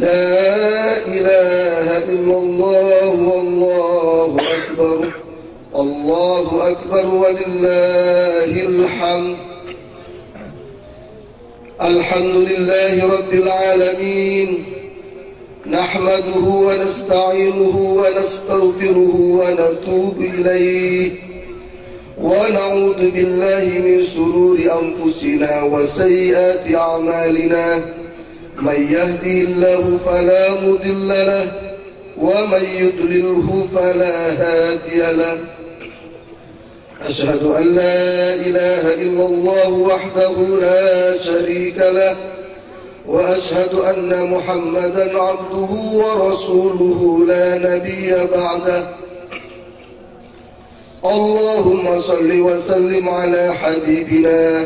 لا إله إلا الله والله أكبر. الله أكبر ولله الحمد. الحمد لله رب العالمين. نحمده ونستعينه ونستغفره ونتوب إليه. ونعوذ بالله من شرور أنفسنا وسيئات أعمالنا. من يهدي الله فلا مضل له ومن يضلله فلا هادي له. أشهد أن لا إله إلا الله وحده لا شريك له وأشهد أن محمدا عبده ورسوله لا نبي بعده. اللهم صل وسلم على حبيبنا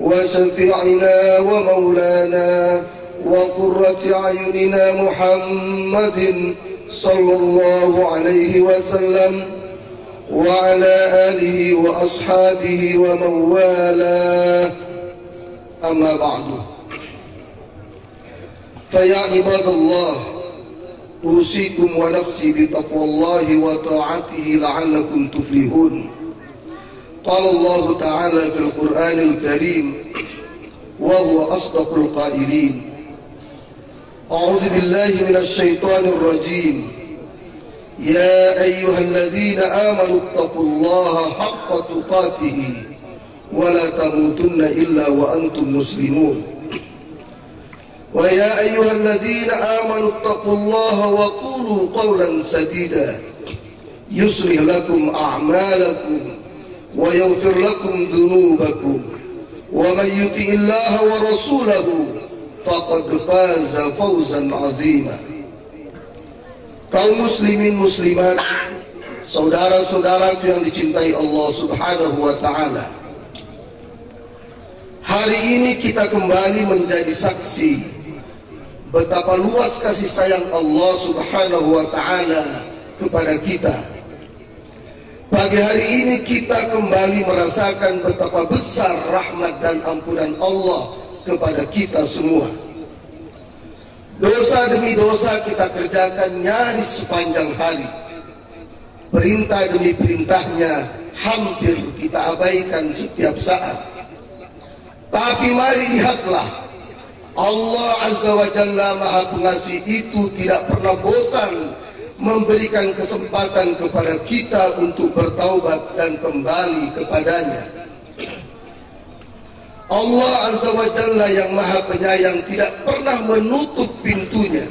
وشفيعنا ومولانا وقرة أعيننا محمد صلى الله عليه وسلم وعلى آله وأصحابه ومن والاه. أما بعد. فيا عباد الله أوصيكم ونفسي بتقوى الله وطاعته لعلكم تفلحون. قال الله تعالى في القرآن الكريم وهو أصدق القائلين أعوذ بالله من الشيطان الرجيم. يا أيها الذين آمنوا اتقوا الله حق تقاته ولا تموتن إلا وأنتم مسلمون. ويا أيها الذين آمنوا اتقوا الله وقولوا قولا سديدا. يصلح لكم أعمالكم ويغفر لكم ذنوبكم. ومن يطع الله ورسوله faqad faza fawzan azima. Kaum muslimin muslimat saudara-saudaraku yang dicintai Allah Subhanahu wa taala. Hari ini kita kembali menjadi saksi betapa luas kasih sayang Allah Subhanahu wa taala kepada kita. Pagi hari ini kita kembali merasakan betapa besar rahmat dan ampunan Allah kepada kita semua. Dosa demi dosa kita kerjakan nyaris sepanjang hari. Perintah demi perintahnya hampir kita abaikan setiap saat. Tapi mari lihatlah Allah Azza wa Jalla Maha Pengasih itu tidak pernah bosan memberikan kesempatan kepada kita untuk bertaubat dan kembali kepadanya. Allah Azza wa Jalla yang maha penyayang tidak pernah menutup pintunya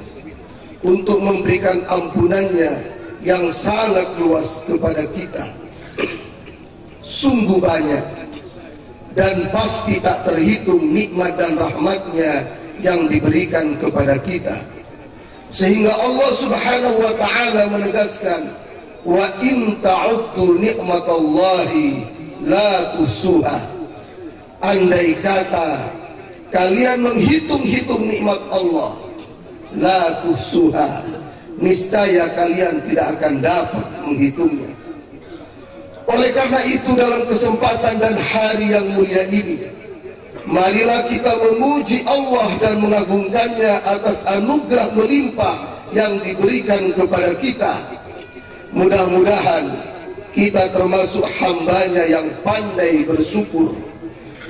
untuk memberikan ampunannya yang sangat luas kepada kita. Sungguh banyak dan pasti tak terhitung nikmat dan rahmatnya yang diberikan kepada kita. Sehingga Allah subhanahu wa ta'ala menegaskan Wa in ta'uddu ni'matallahi la tuhsuha andai kata kalian menghitung-hitung nikmat Allah la tuhsuha. Niscaya kalian tidak akan dapat menghitungnya. Oleh karena itu dalam kesempatan dan hari yang mulia ini marilah kita memuji Allah dan mengagungkannya atas anugerah melimpah yang diberikan kepada kita. Mudah-mudahan kita termasuk hambanya yang pandai bersyukur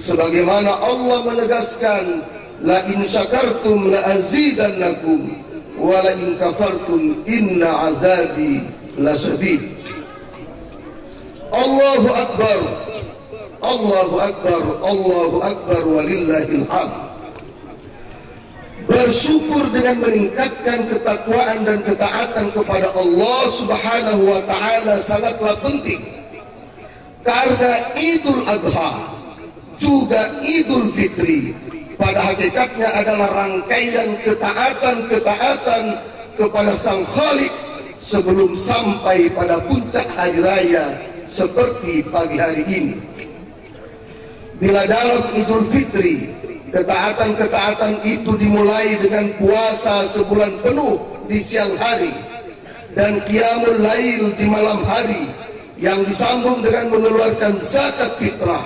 sebagaimana Allah menegaskan la in syakartum la azidannakum wa la in kafartum inna azabi lasyadid Allahu akbar Allahu akbar Allahu akbar walillahil hamd. Bersyukur dengan meningkatkan ketakwaan dan ketaatan kepada Allah Subhanahu wa taala sangatlah penting. Karena Idul Adha juga Idul Fitri pada hakikatnya adalah rangkaian ketaatan-ketaatan kepada Sang Khalik sebelum sampai pada puncak hari raya seperti pagi hari ini. Bila dalam Idul Fitri, ketaatan-ketaatan itu dimulai dengan puasa sebulan penuh di siang hari dan qiyamul lail di malam hari yang disambung dengan mengeluarkan zakat fitrah,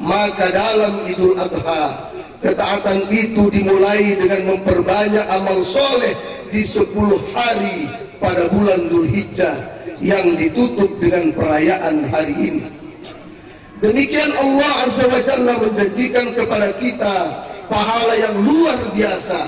maka dalam Idul Adha Ketaatan itu dimulai dengan memperbanyak amal soleh di 10 hari pada bulan Dhul Hijjah yang ditutup dengan perayaan hari ini. Demikian Allah Azza wa Jalla menjanjikan kepada kita pahala yang luar biasa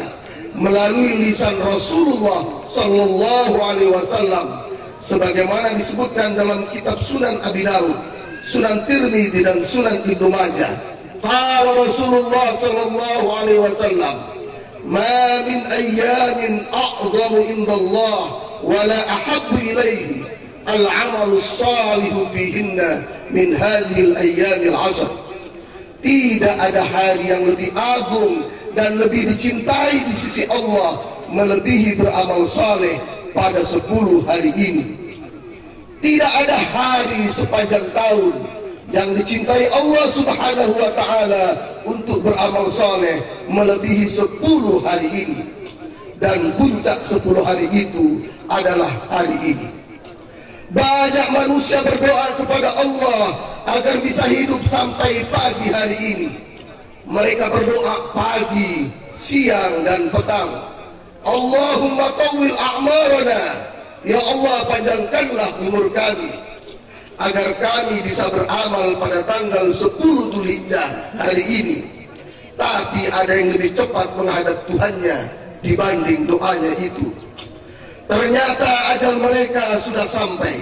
melalui lisan Rasulullah sallallahu alaihi wasallam sebagaimana disebutkan dalam kitab Sunan Abi Dawud, Sunan Tirmizi dan Sunan Ibnu Majah. Qala Rasulullah sallallahu alaihi wasallam, "Ma min ayyamin a'dhamu inda Allah wa la ahabbu ilayhi al-'amalu as-salih fihinna min hadhihi al-ayyam al-'ashr." Tidak ada hari yang lebih agung dan lebih dicintai di sisi Allah melebihi beramal saleh pada 10 hari ini tidak ada hari sepanjang tahun yang dicintai Allah Subhanahu wa taala untuk beramal saleh melebihi 10 hari ini. Dan puncak 10 hari itu adalah hari ini. Banyak manusia berdoa kepada Allah agar bisa hidup sampai pagi hari ini. Mereka berdoa pagi siang dan petang. Allahumma tawil a'marana ya Allah panjangkanlah umur kami agar kami bisa beramal pada tanggal 10 Dzulhijjah hari ini. Tapi ada yang lebih cepat menghadap Tuhannya dibanding doanya itu. Ternyata ajal mereka sudah sampai.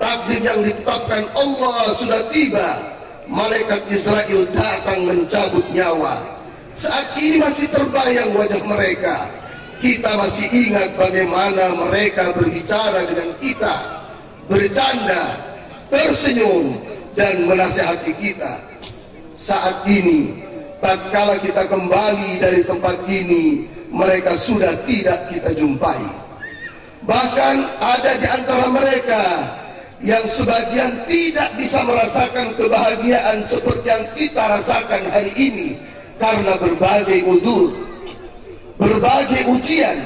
Takdir yang ditetapkan Allah sudah tiba. Malaikat Israel datang mencabut nyawa. Saat ini masih terbayang wajah mereka. Kita masih ingat bagaimana mereka berbicara dengan kita. Bercanda, tersenyum dan menasihati kita. Saat ini, tatkala kita kembali dari tempat ini, mereka sudah tidak kita jumpai. Bahkan ada di antara mereka yang sebagian tidak bisa merasakan kebahagiaan seperti yang kita rasakan hari ini karena berbagai udur, berbagai ujian,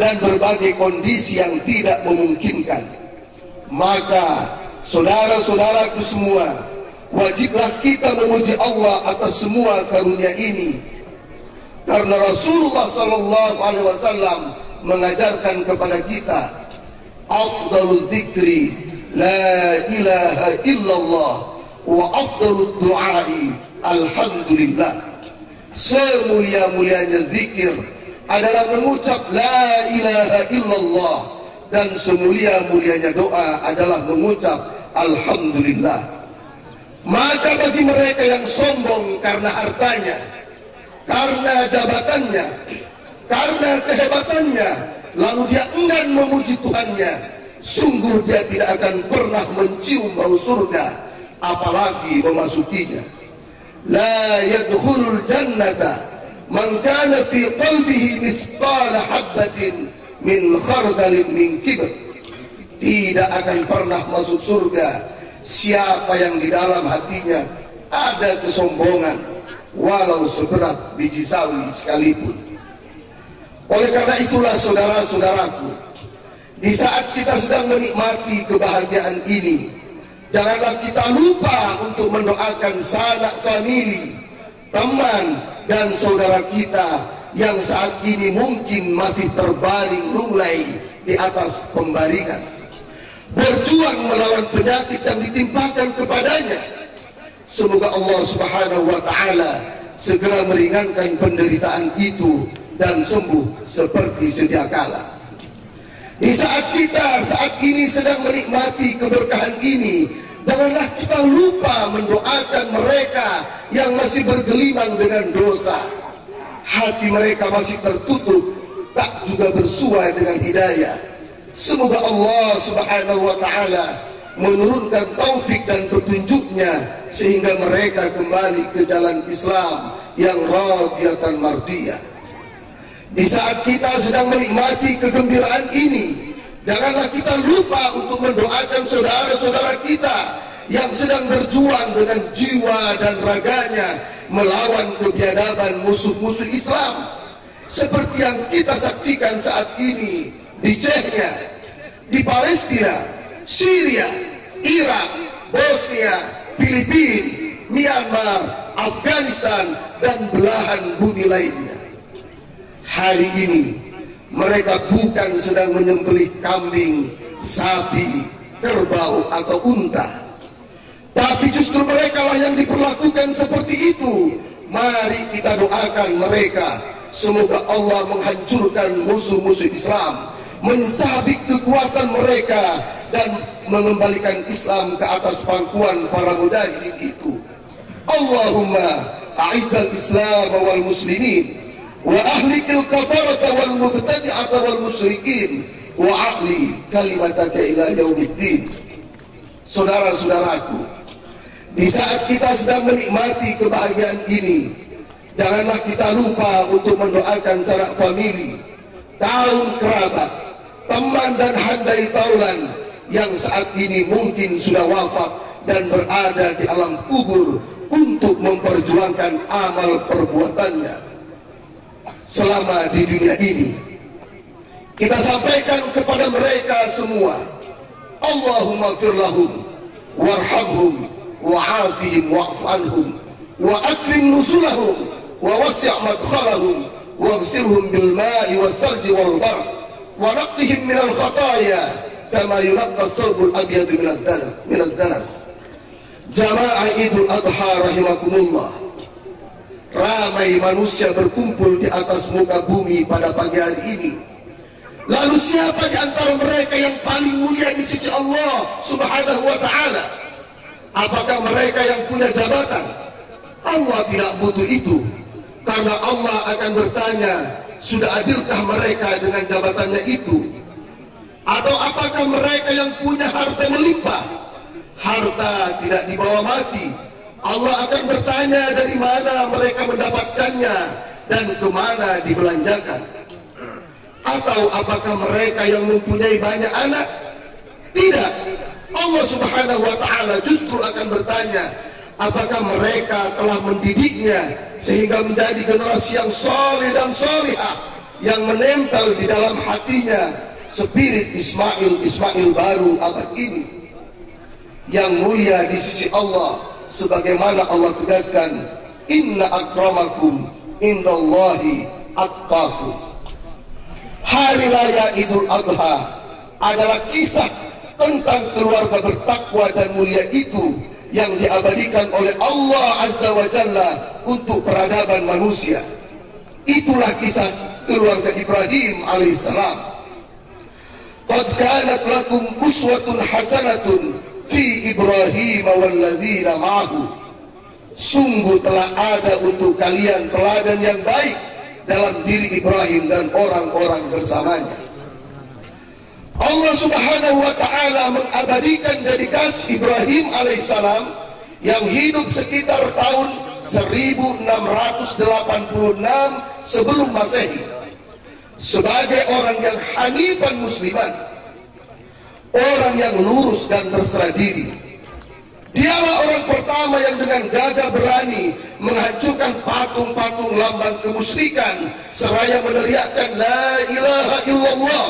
dan berbagai kondisi yang tidak memungkinkan. Maka Saudara-saudaraku semua, wajiblah kita memuji Allah atas semua karunia ini. Karena Rasulullah sallallahu alaihi wasallam mengajarkan kepada kita afdalul dzikri la ilaha illallah wa afdalud du'ai alhamdulillah. Semulia-mulianya zikir adalah mengucap la ilaha illallah dan semulia-mulianya doa adalah mengucap Alhamdulillah. Maka bagi mereka yang sombong karena hartanya, karena jabatannya, karena kehebatannya, lalu dia enggan memuji Tuhannya, sungguh dia tidak akan pernah mencium bau surga, apalagi memasukinya. La yadkhulul jannata man kana fi qalbihi misqala habatin min khardalin min kibr. Tidak akan pernah masuk surga siapa yang di dalam hatinya ada kesombongan walau seberat biji sawi sekalipun. Oleh karena itulah saudara-saudaraku di saat kita sedang menikmati kebahagiaan ini janganlah kita lupa untuk mendoakan sanak famili teman dan saudara kita yang saat ini mungkin masih terbaring lunglai di atas pembaringan berjuang melawan penyakit yang ditimpakan kepadanya. Semoga Allah Subhanahu wa taala segera meringankan penderitaan itu dan sembuh seperti sedia kala. Di saat kita saat ini sedang menikmati keberkahan ini, janganlah kita lupa mendoakan mereka yang masih bergelimang dengan dosa. Hati mereka masih tertutup, tak juga bersuai dengan hidayah Semoga Allah subhanahu wa ta'ala menurunkan taufik dan petunjuknya sehingga mereka kembali ke jalan Islam yang radiyatan mardiyah. Di saat kita sedang menikmati kegembiraan ini, janganlah kita lupa untuk mendoakan saudara-saudara kita yang sedang berjuang dengan jiwa dan raganya melawan kebiadaban musuh-musuh Islam seperti yang kita saksikan saat ini di Chechnya, di Palestina, Syria, Irak, Bosnia, Filipina, Myanmar, Afghanistan, dan belahan bumi lainnya. Hari ini mereka bukan sedang menyembelih kambing, sapi, kerbau, atau unta tapi justru mereka lah yang diperlakukan seperti itu. Mari kita doakan mereka. Semoga Allah menghancurkan musuh-musuh Islam. Mencabik kekuatan mereka. Dan mengembalikan Islam ke atas pangkuan para mujahidin itu. Allahumma a'izzal Islam wal muslimin. Wal mubtadi'ata wal musyrikin. Wa a'li kalimataka ila yaumiddin. Saudara-saudaraku, di saat kita sedang menikmati kebahagiaan ini, janganlah kita lupa untuk mendoakan sanak famili, kaum kerabat, teman dan handai taulan yang saat ini mungkin sudah wafat dan berada di alam kubur untuk memperjuangkan amal perbuatannya selama di dunia ini. Kita sampaikan kepada mereka semua Allahumma firlahum warhamhum wa'afihim wa'afanhum wa'akrim nusulahum wa wasi' madkhalahum waghsilhum bil ma'i wal bar wa naqqihim min al kama yunqqa thawbul abyad min ad-danas jamaah idul adha rahimakumullah Ramai manusia berkumpul di atas muka bumi pada pagi hari ini Lalu siapa di antara mereka yang paling mulia di sisi Allah subhanahu wa ta'ala Apakah mereka yang punya jabatan? Allah tidak butuh itu. Karena Allah akan bertanya, sudah adilkah mereka dengan jabatannya itu? Atau apakah mereka yang punya harta melimpah? Harta tidak dibawa mati. Allah akan bertanya dari mana mereka mendapatkannya dan ke mana dibelanjakan. Atau apakah mereka yang mempunyai banyak anak? Tidak. Allah subhanahu wa ta'ala justru akan bertanya apakah mereka telah mendidiknya sehingga menjadi generasi yang soleh dan solehah yang menempel di dalam hatinya spirit Ismail Ismail baru abad ini yang mulia di sisi Allah sebagaimana Allah tegaskan inna akramakum indallahi atqakum hari raya Idul Adha adalah kisah tentang keluarga bertakwa dan mulia itu yang diabadikan oleh Allah Azza wa Jalla untuk peradaban manusia. Itulah kisah keluarga Ibrahim alaihissalam. Qad kanat lakum uswatun hasanatun fi Ibrahim walladzina ma'ahu. Sungguh telah ada untuk kalian teladan yang baik dalam diri Ibrahim dan orang-orang bersamanya. Allah Subhanahu wa taala mengabadikan dedikasi Ibrahim alaihissalam yang hidup sekitar tahun 1686 sebelum Masehi sebagai orang yang hanifan musliman orang yang lurus dan berserah diri. Dialah orang pertama yang dengan gagah berani menghancurkan patung-patung lambang kemusyrikan seraya meneriakkan la ilaha illallah.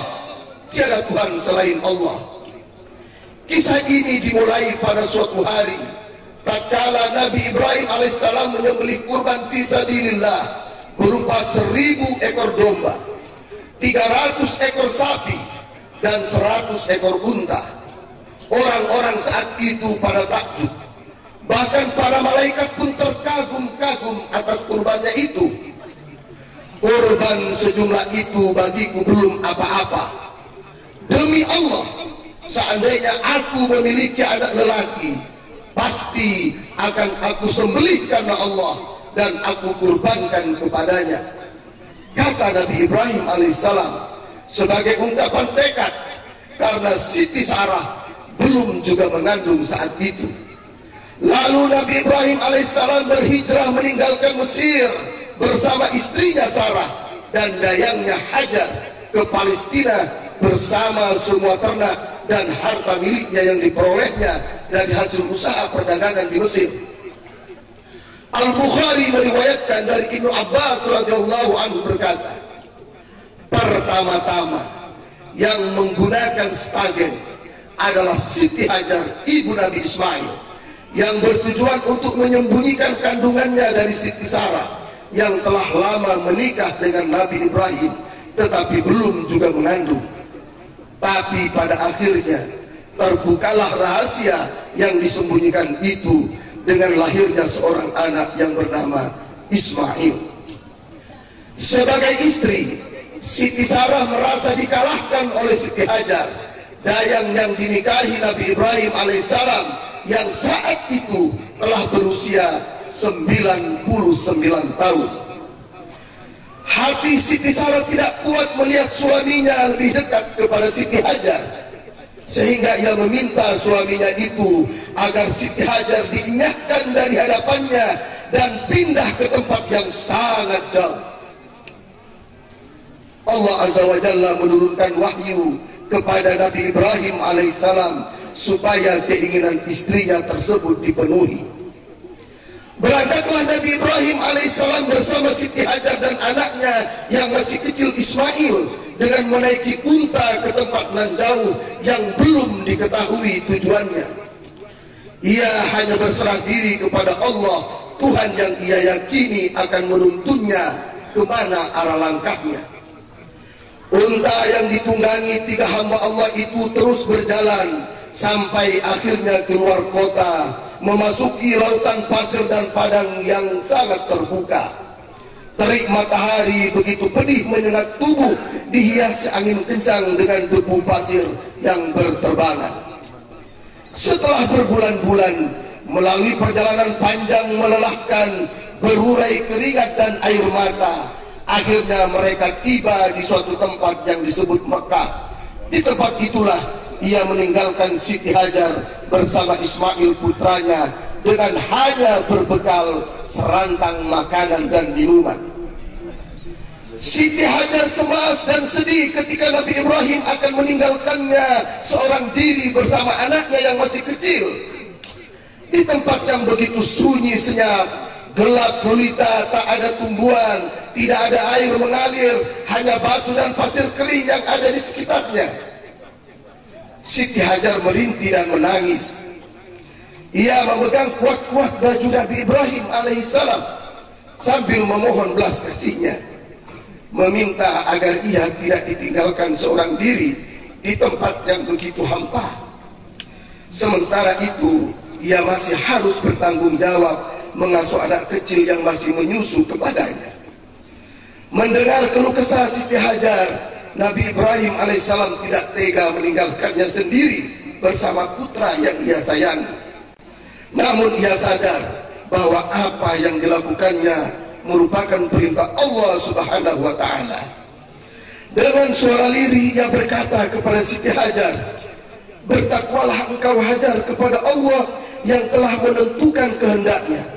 Tiada Tuhan selain Allah. Kisah ini dimulai pada suatu hari. Tatkala Nabi Ibrahim alaihissalam menyembelih kurban fisabilillah berupa seribu ekor domba, 300 ekor sapi dan 100 ekor unta. Orang-orang saat itu pada takjub. Bahkan para malaikat pun terkagum-kagum atas kurbannya itu. Kurban sejumlah itu bagiku belum apa-apa Demi Allah, seandainya aku memiliki anak lelaki, pasti akan aku sembelih karena Allah dan aku kurbankan kepadanya. Kata Nabi Ibrahim alaihissalam sebagai ungkapan tekad karena Siti Sarah belum juga mengandung saat itu. Lalu Nabi Ibrahim alaihissalam berhijrah meninggalkan Mesir bersama istrinya Sarah dan dayangnya Hajar ke Palestina bersama semua ternak dan harta miliknya yang diperolehnya dari hasil usaha perdagangan di Mesir. Al-Bukhari meriwayatkan dari Ibnu Abbas radhiyallahu anhu berkata, pertama-tama yang menggunakan stagen adalah Siti Hajar ibu Nabi Ismail yang bertujuan untuk menyembunyikan kandungannya dari Siti Sarah yang telah lama menikah dengan Nabi Ibrahim tetapi belum juga mengandung. Tapi pada akhirnya terbukalah rahasia yang disembunyikan itu dengan lahirnya seorang anak yang bernama Ismail. Sebagai istri, Siti Sarah merasa dikalahkan oleh Siti Hajar, dayang yang dinikahi Nabi Ibrahim alaihissalam yang saat itu telah berusia 99 tahun. Hati Siti Sarah tidak kuat melihat suaminya lebih dekat kepada Siti Hajar. Sehingga ia meminta suaminya itu agar Siti Hajar diinyahkan dari hadapannya dan pindah ke tempat yang sangat jauh. Allah Azza wa Jalla menurunkan wahyu kepada Nabi Ibrahim alaihissalam supaya keinginan istrinya tersebut dipenuhi. Berangkatlah Nabi Ibrahim alaihissalam bersama Siti Hajar dan anaknya yang masih kecil Ismail dengan menaiki unta ke tempat nan jauh yang belum diketahui tujuannya. Ia hanya berserah diri kepada Allah Tuhan yang ia yakini akan menuntunnya ke mana arah langkahnya. Unta yang ditunggangi tiga hamba Allah itu terus berjalan sampai akhirnya keluar kota memasuki lautan pasir dan padang yang sangat terbuka. Terik matahari begitu pedih menyengat tubuh dihias angin kencang dengan debu pasir yang berterbangan. Setelah berbulan-bulan melalui perjalanan panjang melelahkan berurai keringat dan air mata akhirnya mereka tiba di suatu tempat yang disebut Mekah di tempat itulah ia meninggalkan Siti Hajar bersama Ismail putranya dengan hanya berbekal serantang makanan dan minuman. Siti Hajar cemas dan sedih ketika Nabi Ibrahim akan meninggalkannya seorang diri bersama anaknya yang masih kecil. Di tempat yang begitu sunyi senyap, gelap gulita, tak ada tumbuhan, tidak ada air mengalir, hanya batu dan pasir kering yang ada di sekitarnya. Siti Hajar merintih dan menangis. Ia memegang kuat-kuat baju Nabi Ibrahim alaihissalam sambil memohon belas kasihnya. Meminta agar ia tidak ditinggalkan seorang diri di tempat yang begitu hampa. Sementara itu, ia masih harus bertanggung jawab mengasuh anak kecil yang masih menyusu kepadanya. Mendengar keluh kesah Siti Hajar, Nabi Ibrahim alaihissalam tidak tega meninggalkannya sendiri bersama putra yang ia sayangi. Namun ia sadar bahwa apa yang dilakukannya merupakan perintah Allah Subhanahu wa taala. Dengan suara lirih ia berkata kepada Siti Hajar, "Bertakwalah engkau Hajar kepada Allah yang telah menentukan kehendaknya.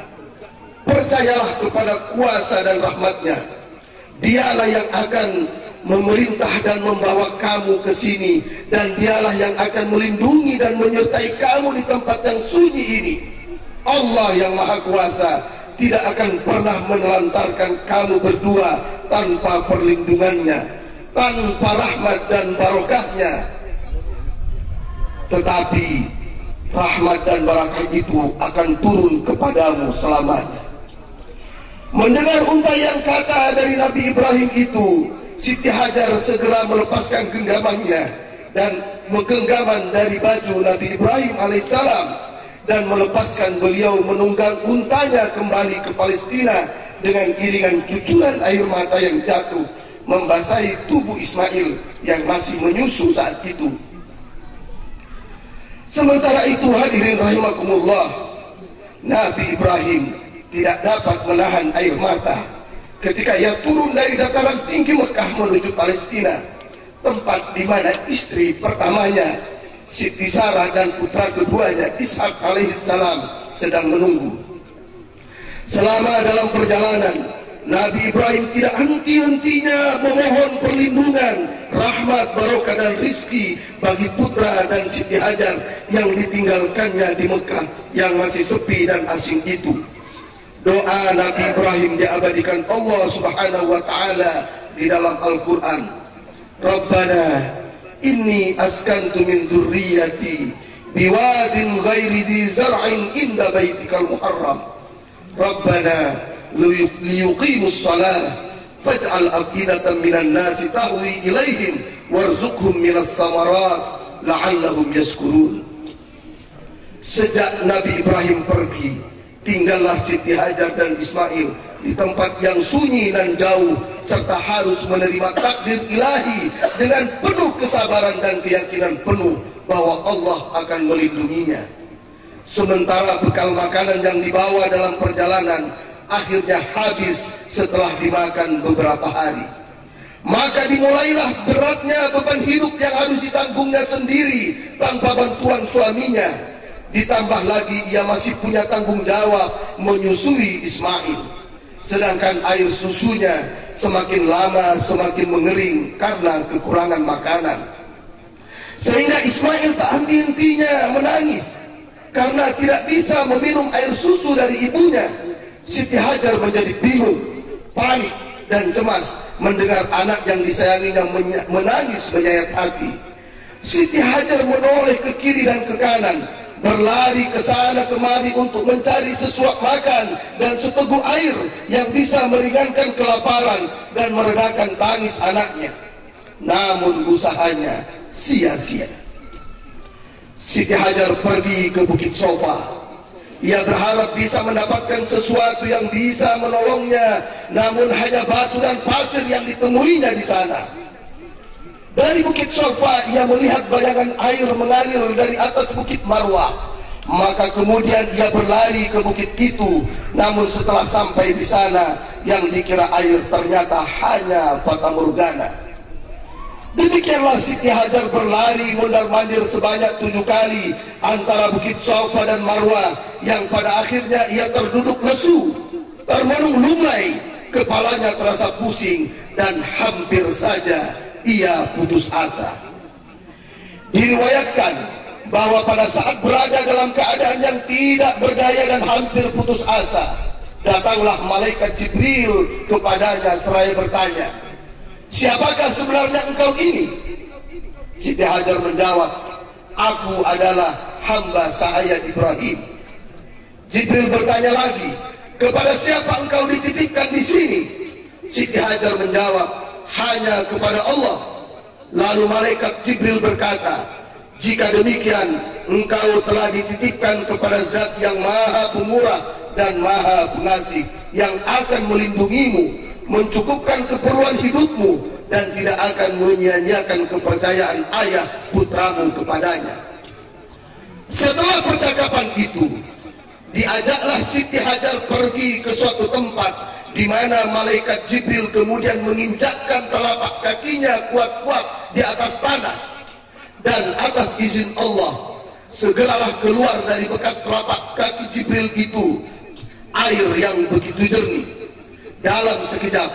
Percayalah kepada kuasa dan rahmatnya. Dialah yang akan memerintah dan membawa kamu ke sini. Dan dialah yang akan melindungi dan menyertai kamu di tempat yang sunyi ini. Allah yang maha kuasa tidak akan pernah menelantarkan kamu berdua tanpa perlindungannya tanpa rahmat dan barokahnya. Tetapi rahmat dan barakah itu akan turun kepadamu selamanya mendengar untayan kata dari Nabi Ibrahim itu Siti Hajar segera melepaskan genggamannya dan menggenggaman dari baju Nabi Ibrahim alaihissalam dan melepaskan beliau menunggang untanya kembali ke Palestina dengan iringan cucuran air mata yang jatuh membasahi tubuh Ismail yang masih menyusu saat itu. Sementara itu hadirin rahimakumullah, Nabi Ibrahim tidak dapat menahan air mata ketika ia turun dari dataran tinggi Mekah menuju Palestina tempat di mana istri pertamanya Siti Sarah dan putra keduanya Ishak alaihissalam sedang menunggu. Selama dalam perjalanan, Nabi Ibrahim tidak henti-hentinya memohon perlindungan, rahmat, barokah dan rizki bagi putra dan Siti Hajar yang ditinggalkannya di Mekah yang masih sepi dan asing itu. Doa Nabi Ibrahim diabadikan Allah Subhanahu wa taala di dalam Al-Qur'an. Rabbana inni askantu min dzurriyyati biwadin ghairi dhi zar'in inda baitikal muharram. Rabbana liyuqimus salah faj'al afidatan minan nasi tahwi ilaihim warzuqhum minas samarat la'allahum yashkurun sejak Nabi Ibrahim pergi tinggallah Siti Hajar dan Ismail di tempat yang sunyi dan jauh serta harus menerima takdir ilahi dengan penuh kesabaran dan keyakinan penuh bahwa Allah akan melindunginya sementara bekal makanan yang dibawa dalam perjalanan akhirnya habis setelah dimakan beberapa hari. Maka dimulailah beratnya beban hidup yang harus ditanggungnya sendiri tanpa bantuan suaminya. Ditambah lagi ia masih punya tanggung jawab menyusui Ismail. Sedangkan air susunya semakin lama semakin mengering karena kekurangan makanan. Sehingga Ismail tak henti-hentinya menangis karena tidak bisa meminum air susu dari ibunya Siti Hajar menjadi bingung, panik dan cemas mendengar anak yang disayanginya menangis menyayat hati. Siti Hajar menoleh ke kiri dan ke kanan, berlari ke sana kemari untuk mencari sesuap makan dan seteguk air yang bisa meringankan kelaparan dan meredakan tangis anaknya. Namun usahanya sia-sia. Siti Hajar pergi ke Bukit Sofa ia berharap bisa mendapatkan sesuatu yang bisa menolongnya, namun hanya batu dan pasir yang ditemuinya di sana. Dari Bukit Sofa, ia melihat bayangan air mengalir dari atas Bukit Marwah. Maka kemudian ia berlari ke bukit itu, namun setelah sampai di sana, yang dikira air ternyata hanya fata morgana. Demikianlah Siti Hajar berlari mondar-mandir sebanyak tujuh kali antara Bukit Sofa dan Marwah yang pada akhirnya ia terduduk lesu, termenung lumai, kepalanya terasa pusing dan hampir saja ia putus asa. Diriwayatkan bahwa pada saat berada dalam keadaan yang tidak berdaya dan hampir putus asa, datanglah malaikat Jibril kepadanya seraya bertanya, Siapakah sebenarnya engkau ini? Siti Hajar menjawab, Aku adalah hamba saya Ibrahim. Jibril bertanya lagi, kepada siapa engkau dititipkan di sini? Siti Hajar menjawab, hanya kepada Allah. Lalu malaikat Jibril berkata, jika demikian engkau telah dititipkan kepada zat yang maha pemurah dan maha pengasih yang akan melindungimu mencukupkan keperluan hidupmu dan tidak akan menyia-nyiakan kepercayaan ayah putramu kepadanya. Setelah percakapan itu, diajaklah Siti Hajar pergi ke suatu tempat di mana malaikat Jibril kemudian menginjakkan telapak kakinya kuat-kuat di atas tanah dan atas izin Allah segeralah keluar dari bekas telapak kaki Jibril itu air yang begitu jernih dalam sekejap,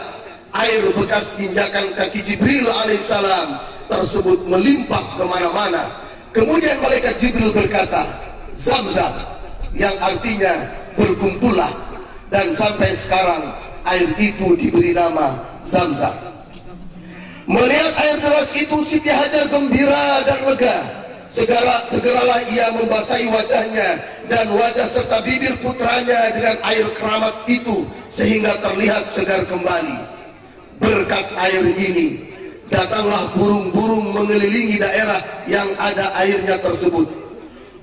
air bekas injakan kaki Jibril alaihissalam tersebut melimpah ke mana-mana. Kemudian malaikat Jibril berkata, Zamzam, yang artinya berkumpullah. Dan sampai sekarang air itu diberi nama Zamzam. Melihat air deras itu Siti Hajar gembira dan lega. Segera, segeralah ia membasahi wajahnya dan wajah serta bibir putranya dengan air keramat itu sehingga terlihat segar kembali. Berkat air ini, datanglah burung-burung mengelilingi daerah yang ada airnya tersebut.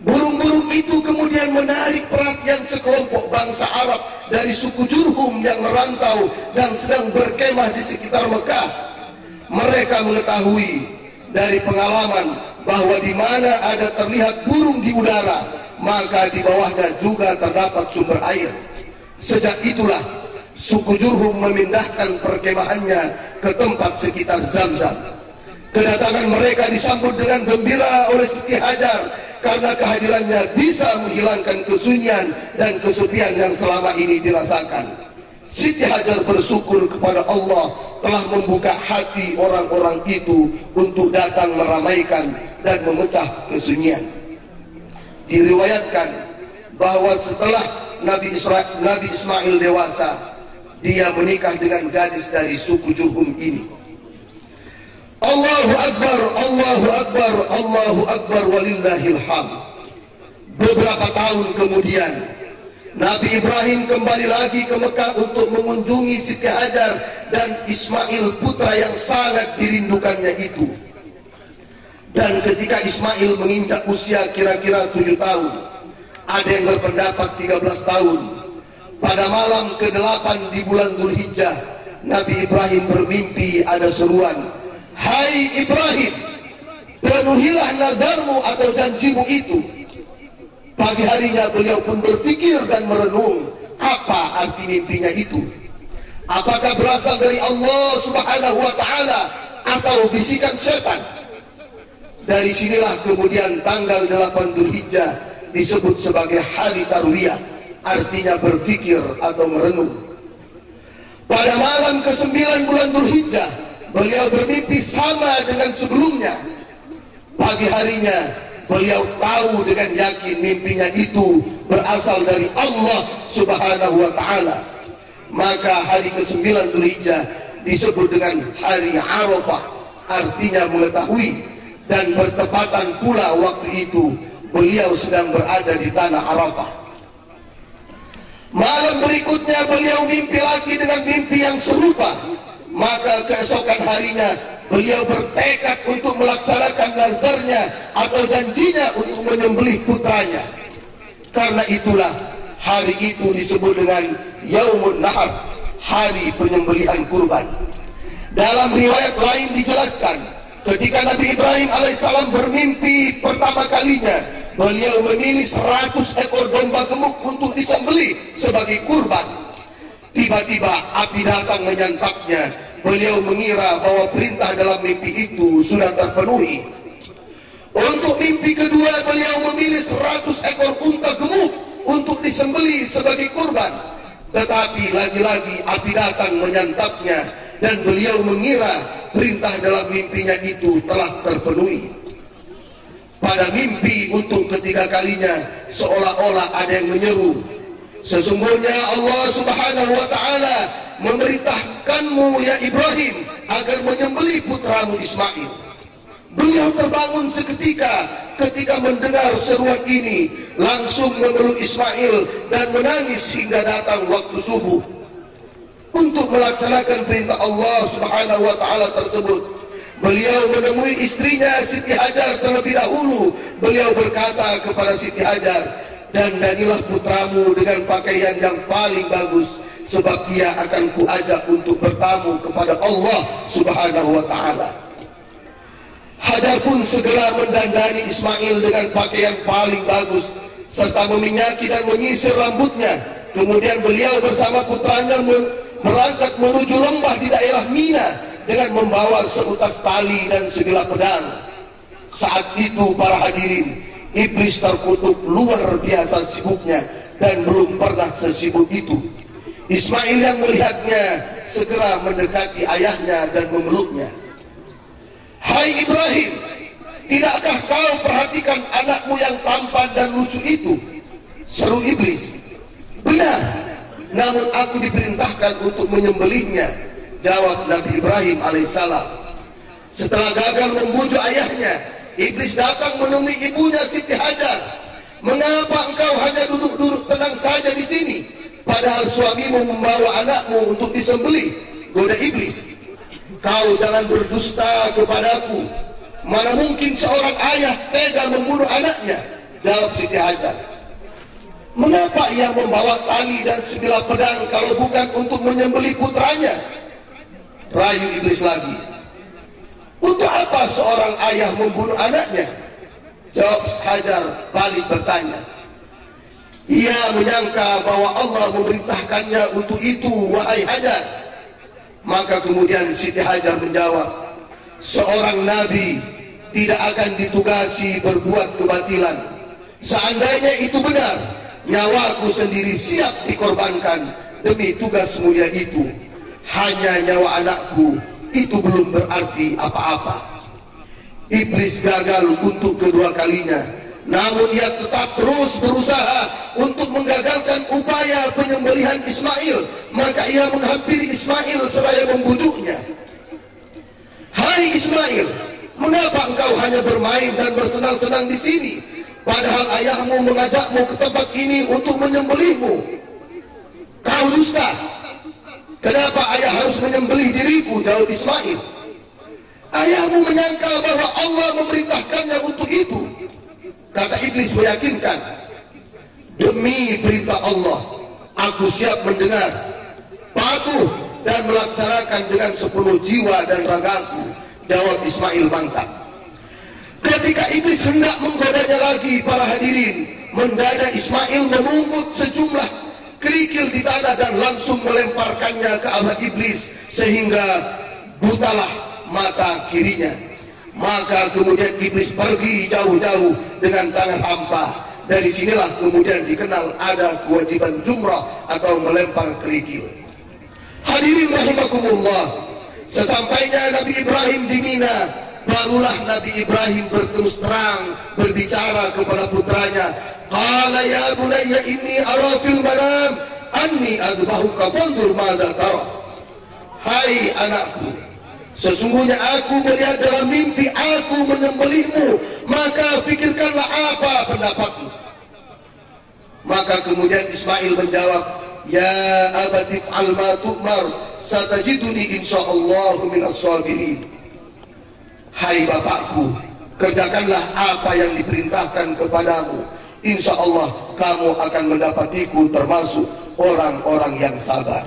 Burung-burung itu kemudian menarik perhatian sekelompok bangsa Arab dari suku Jurhum yang merantau dan sedang berkemah di sekitar Mekah. Mereka mengetahui dari pengalaman bahwa di mana ada terlihat burung di udara, maka di bawahnya juga terdapat sumber air. Sejak itulah suku Jurhum memindahkan perkemahannya ke tempat sekitar Zamzam. Kedatangan mereka disambut dengan gembira oleh Siti Hajar karena kehadirannya bisa menghilangkan kesunyian dan kesepian yang selama ini dirasakan. Siti Hajar bersyukur kepada Allah telah membuka hati orang-orang itu untuk datang meramaikan dan memecah kesunyian. Diriwayatkan bahwa setelah Nabi, Isra Nabi Ismail dewasa, dia menikah dengan gadis dari suku Jurhum ini. Allahu Akbar, Allahu Akbar, Allahu Akbar walillahil hamd. Beberapa tahun kemudian, Nabi Ibrahim kembali lagi ke Mekah untuk mengunjungi Siti Hajar dan Ismail putra yang sangat dirindukannya itu. Dan ketika Ismail menginjak usia kira-kira tujuh tahun, ada yang berpendapat 13 tahun. Pada malam ke-8 di bulan Zulhijjah, Nabi Ibrahim bermimpi ada seruan, "Hai Ibrahim, penuhilah nadarmu atau janjimu itu." Pagi harinya beliau pun berpikir dan merenung apa arti mimpinya itu. Apakah berasal dari Allah Subhanahu wa taala atau bisikan setan? Dari sinilah kemudian tanggal 8 Dzulhijjah disebut sebagai hari tarwiyah, artinya berpikir atau merenung. Pada malam ke-9 bulan Dzulhijjah, beliau bermimpi sama dengan sebelumnya. Pagi harinya Beliau tahu dengan yakin mimpinya itu berasal dari Allah Subhanahu wa taala. Maka hari ke-9 Dzulhijjah disebut dengan hari Arafah, artinya mengetahui dan bertepatan pula waktu itu beliau sedang berada di tanah Arafah. Malam berikutnya beliau mimpi lagi dengan mimpi yang serupa. Maka keesokan harinya beliau bertekad untuk melaksanakan nazarnya atau janjinya untuk menyembelih putranya. Karena itulah hari itu disebut dengan Yaumun Nahar, hari penyembelihan kurban. Dalam riwayat lain dijelaskan, ketika Nabi Ibrahim alaihissalam bermimpi pertama kalinya, beliau memilih 100 ekor domba gemuk untuk disembelih sebagai kurban. Tiba-tiba api datang menyantapnya beliau mengira bahwa perintah dalam mimpi itu sudah terpenuhi. Untuk mimpi kedua beliau memilih 100 ekor unta gemuk untuk disembeli sebagai kurban. Tetapi lagi-lagi api datang menyantapnya dan beliau mengira perintah dalam mimpinya itu telah terpenuhi. Pada mimpi untuk ketiga kalinya seolah-olah ada yang menyeru. Sesungguhnya Allah Subhanahu wa taala memerintahkanmu ya Ibrahim agar menyembelih putramu Ismail. Beliau terbangun seketika ketika mendengar seruan ini, langsung memeluk Ismail dan menangis hingga datang waktu subuh. Untuk melaksanakan perintah Allah Subhanahu wa taala tersebut, beliau menemui istrinya Siti Hajar terlebih dahulu. Beliau berkata kepada Siti Hajar, "Dan danilah putramu dengan pakaian yang paling bagus." sebab dia akan kuajak untuk bertamu kepada Allah Subhanahu wa taala. Hajar pun segera mendandani Ismail dengan pakaian paling bagus serta meminyaki dan menyisir rambutnya. Kemudian beliau bersama putranya merangkat menuju lembah di daerah Mina dengan membawa seutas tali dan sebilah pedang. Saat itu para hadirin, iblis terkutuk luar biasa sibuknya dan belum pernah sesibuk itu. Ismail yang melihatnya segera mendekati ayahnya dan memeluknya. Hai Ibrahim, tidakkah kau perhatikan anakmu yang tampan dan lucu itu? Seru iblis. Benar, namun aku diperintahkan untuk menyembelihnya. Jawab Nabi Ibrahim alaihissalam. Setelah gagal membujuk ayahnya, iblis datang menemui ibunya Siti Hajar. Mengapa engkau hanya duduk-duduk tenang saja di sini? Padahal suamimu membawa anakmu untuk disembelih. Goda iblis. Kau jangan berdusta kepadaku. Mana mungkin seorang ayah tega membunuh anaknya? Jawab Siti Hajar. Mengapa ia membawa tali dan sebilah pedang kalau bukan untuk menyembelih putranya? Rayu iblis lagi. Untuk apa seorang ayah membunuh anaknya? Jawab Hajar balik bertanya. Ia menyangka bahwa Allah memerintahkannya untuk itu wahai Hajar. Maka kemudian Siti Hajar menjawab, seorang nabi tidak akan ditugasi berbuat kebatilan Seandainya itu benar, nyawaku sendiri siap dikorbankan demi tugas mulia itu. Hanya nyawa anakku itu belum berarti apa-apa. Iblis gagal untuk kedua kalinya. Namun ia tetap terus berusaha untuk menggagalkan upaya penyembelihan Ismail. Maka ia menghampiri Ismail seraya membujuknya. Hai Ismail, mengapa engkau hanya bermain dan bersenang-senang di sini? Padahal ayahmu mengajakmu ke tempat ini untuk menyembelihmu. Kau dusta. Kenapa ayah harus menyembelih diriku? Jawab Ismail. Ayahmu menyangka bahwa Allah memerintahkannya untuk itu. Kata iblis meyakinkan. Demi perintah Allah, aku siap mendengar, patuh dan melaksanakan dengan sepenuh jiwa dan ragaku. Jawab Ismail mantap. Ketika iblis hendak menggodanya lagi para hadirin, mendadak Ismail memungut sejumlah kerikil di tanah dan langsung melemparkannya ke arah iblis sehingga butalah mata kirinya. Maka kemudian iblis pergi jauh-jauh dengan tangan hampa. Dari sinilah kemudian dikenal ada kewajiban jumrah atau melempar kerikil. Hadirin rahimakumullah. Sesampainya Nabi Ibrahim di Mina, barulah Nabi Ibrahim berterus terang berbicara kepada putranya qala ya bunayya inni ara fil manam anni adbahuka fanzur madza tara hai anakku sesungguhnya aku melihat dalam mimpi aku menyembelihmu maka fikirkanlah apa pendapatmu. Maka kemudian Ismail menjawab ya abati fa'al ma tu'mar satajiduni insyaallah minas sabirin Hai Bapakku, kerjakanlah apa yang diperintahkan kepadamu. Insya Allah kamu akan mendapatiku termasuk orang-orang yang sabar.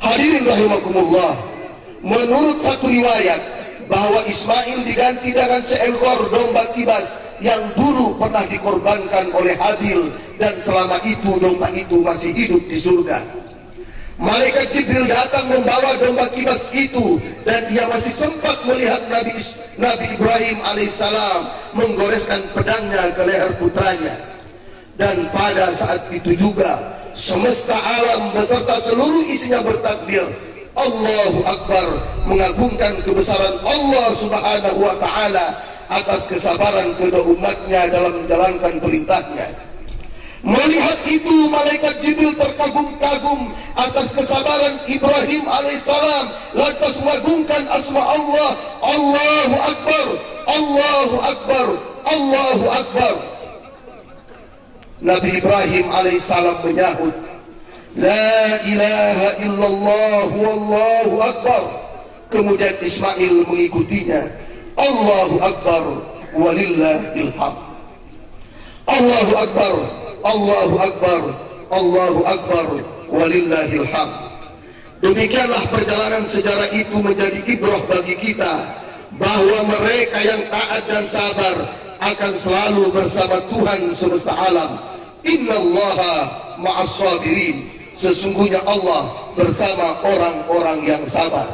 Hadirin rahimakumullah, menurut satu riwayat bahwa Ismail diganti dengan seekor domba kibas yang dulu pernah dikorbankan oleh Habil dan selama itu domba itu masih hidup di surga. Malaikat Jibril datang membawa domba kibas itu dan ia masih sempat melihat Nabi Nabi Ibrahim alaihissalam menggoreskan pedangnya ke leher putranya. Dan pada saat itu juga semesta alam beserta seluruh isinya bertakbir Allahu Akbar mengagungkan kebesaran Allah Subhanahu wa taala atas kesabaran kedua umatnya dalam menjalankan perintahnya. Melihat itu malaikat Jibril terkagum-kagum atas kesabaran Ibrahim alaihissalam. Lantas mengagungkan asma Allah. Allahu Akbar. Allahu Akbar. Allahu Akbar. Nabi Ibrahim alaihissalam menyahut La ilaha illallah wallahu akbar. Kemudian Ismail mengikutinya Allahu Akbar walillahil hamd. Allahu Akbar Allahu Akbar Allahu Akbar walillahil hamd. Demikianlah perjalanan sejarah itu menjadi ibrah bagi kita bahwa mereka yang taat dan sabar akan selalu bersama Tuhan semesta alam. Innallaha ma'as sabirin. Sesungguhnya Allah bersama orang-orang yang sabar.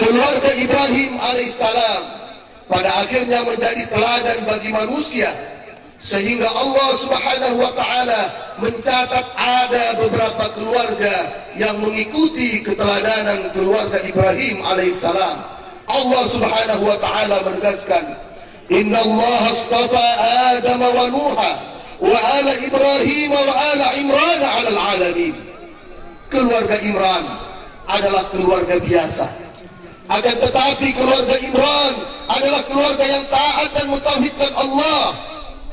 Keluarga Ibrahim alaihissalam pada akhirnya menjadi teladan bagi manusia sehingga Allah Subhanahu wa taala mencatat ada beberapa keluarga yang mengikuti keteladanan keluarga Ibrahim alaihissalam. Allah Subhanahu wa taala menegaskan, "Inna Allah astafa Adam wa Nuha wa ala Ibrahim wa ala Imran 'ala alamin." Keluarga Imran adalah keluarga biasa. Akan tetapi keluarga Imran adalah keluarga yang taat dan mentauhidkan Allah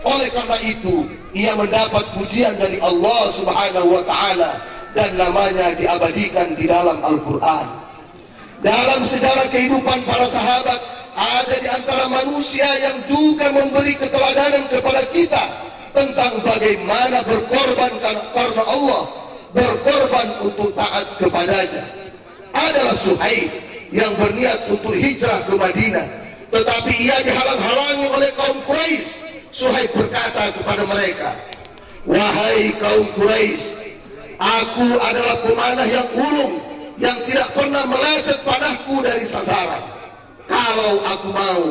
oleh karena itu, ia mendapat pujian dari Allah Subhanahu wa taala dan namanya diabadikan di dalam Al-Qur'an. Dalam sejarah kehidupan para sahabat ada di antara manusia yang juga memberi keteladanan kepada kita tentang bagaimana berkorban karena Allah, berkorban untuk taat kepadanya. Adalah Suhaib yang berniat untuk hijrah ke Madinah, tetapi ia dihalang-halangi oleh kaum Quraisy Suhaib berkata kepada mereka, Wahai kaum Quraisy, aku adalah pemanah yang ulung yang tidak pernah meleset panahku dari sasaran. Kalau aku mau,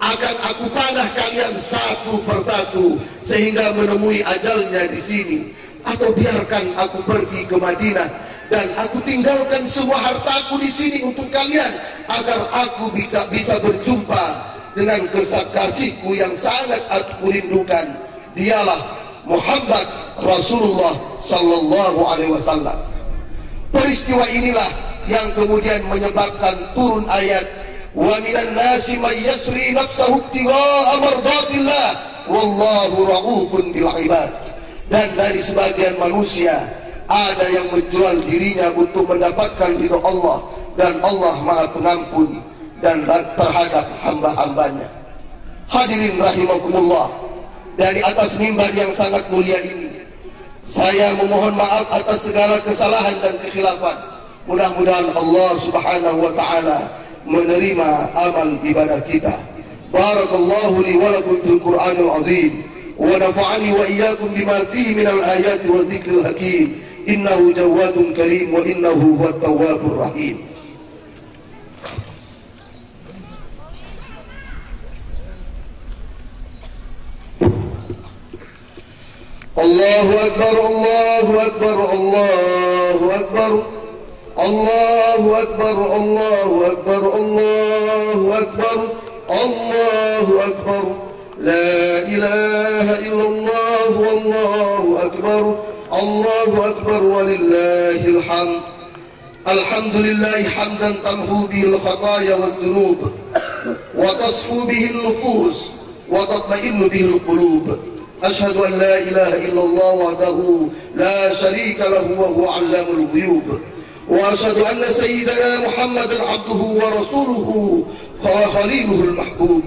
akan aku panah kalian satu persatu sehingga menemui ajalnya di sini atau biarkan aku pergi ke Madinah dan aku tinggalkan semua hartaku di sini untuk kalian agar aku bisa bisa berjumpa dengan kekasihku yang sangat aku rindukan dialah Muhammad Rasulullah sallallahu alaihi wasallam. Peristiwa inilah yang kemudian menyebabkan turun ayat wa minan nasi may yasri nafsahu ibtigha'a mardatillah wallahu raufun bil ibad. Dan dari sebagian manusia ada yang menjual dirinya untuk mendapatkan ridho Allah dan Allah Maha Pengampun dan terhadap hamba-hambanya. Hadirin rahimakumullah, dari atas mimbar yang sangat mulia ini, saya memohon maaf atas segala kesalahan dan kekhilafan. Mudah-mudahan Allah Subhanahu wa taala menerima amal ibadah kita. Barakallahu li wa lakum fil Qur'anil azim wa nafa'ani wa iyyakum bima fihi min al-ayati wa dhikril hakim. Innahu jawadun karim wa innahu huwat tawwabur rahim. الله أكبر الله أكبر الله أكبر الله أكبر الله أكبر الله أكبر الله أكبر. لا إله إلا الله والله أكبر الله أكبر ولله الحمد. الحمد لله حمدا تمحو به الخطايا والذنوب وتصفو به النفوس وتطمئن به القلوب. أشهد أن لا إله إلا الله وحده لا شريك له وهو علام الغيوب. وأشهد أن سيدنا محمدا عبده ورسوله وخليله المحبوب.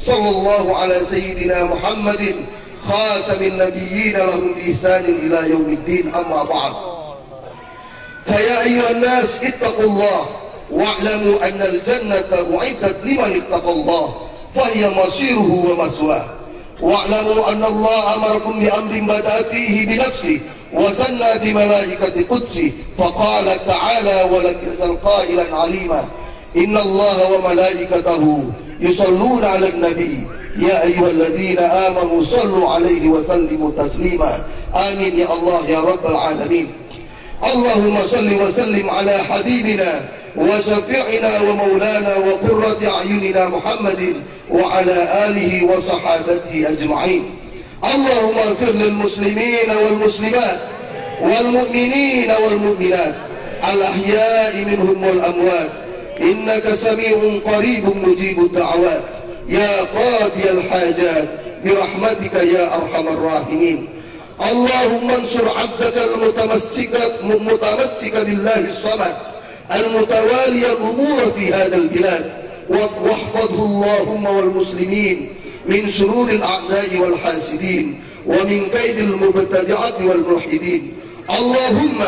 صلى الله على سيدنا محمد خاتم النبيين لهم بإحسان إلى يوم الدين أما بعد. فيا أيها الناس اتقوا الله واعلموا أن الجنة أعدت لمن اتقى الله فهي مصيره ومسواه واعلموا أن الله أمركم بأمر بدأ فيه بنفسه وسنى بملائكة قدسه فقال تعالى ولم يزل قائلا عليما. إن الله وملائكته يصلون على النبي. يا أيها الذين آمنوا صلوا عليه وسلموا تسليما. آمين يا الله يا رب العالمين. اللهم صل وسلم على حبيبنا وشفيعنا ومولانا وقرة أعيننا محمد وعلى آله وصحابته أجمعين. اللهم اغفر للمسلمين والمسلمات والمؤمنين والمؤمنات الأحياء منهم والأموات. إنك سميع قريب مجيب الدعوات. يا قاضي الحاجات برحمتك يا أرحم الراحمين. اللهم انصر عبدك المتمسك متمسك بالله الصمد المتوالي الأمور في هذا البلاد واحفظه اللهم والمسلمين من شرور الأعداء والحاسدين ومن كيد المبتدعة والملحدين. اللهم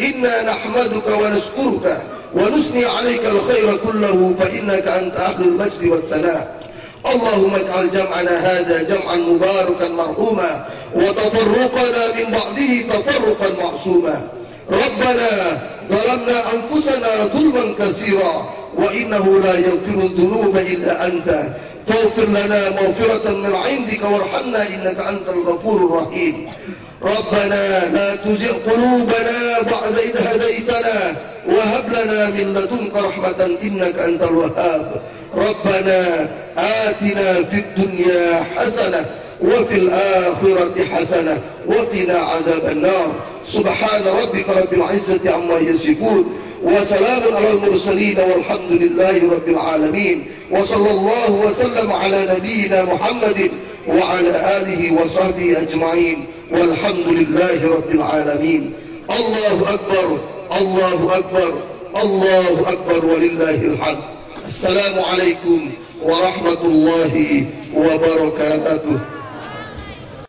إنا نحمدك ونشكرك ونثني عليك الخير كله فإنك أنت أهل المجد والثناء. اللهم اجعل جمعنا هذا جمعا مباركا مرحوما وتفرقنا من بعده تفرقا معصوما. ربنا ظلمنا أنفسنا ظلما كثيرا وإنه لا يغفر الذنوب إلا أنت. فاغفر لنا مغفرة من عندك وارحمنا إنك أنت الغفور الرحيم. ربنا لا تزغ قلوبنا بعد إذ هديتنا وهب لنا من لدنك رحمة إنك أنت الوهاب. ربنا آتنا في الدنيا حسنة وفي الآخرة حسنة وقنا عذاب النار. سبحان ربك رب العزة عما يصفون. وسلام على المرسلين والحمد لله رب العالمين. وصلى الله وسلم على نبينا محمد وعلى آله وصحبه أجمعين. والحمد لله رب العالمين. الله أكبر الله أكبر الله أكبر ولله الحمد. السلام عليكم ورحمة الله وبركاته.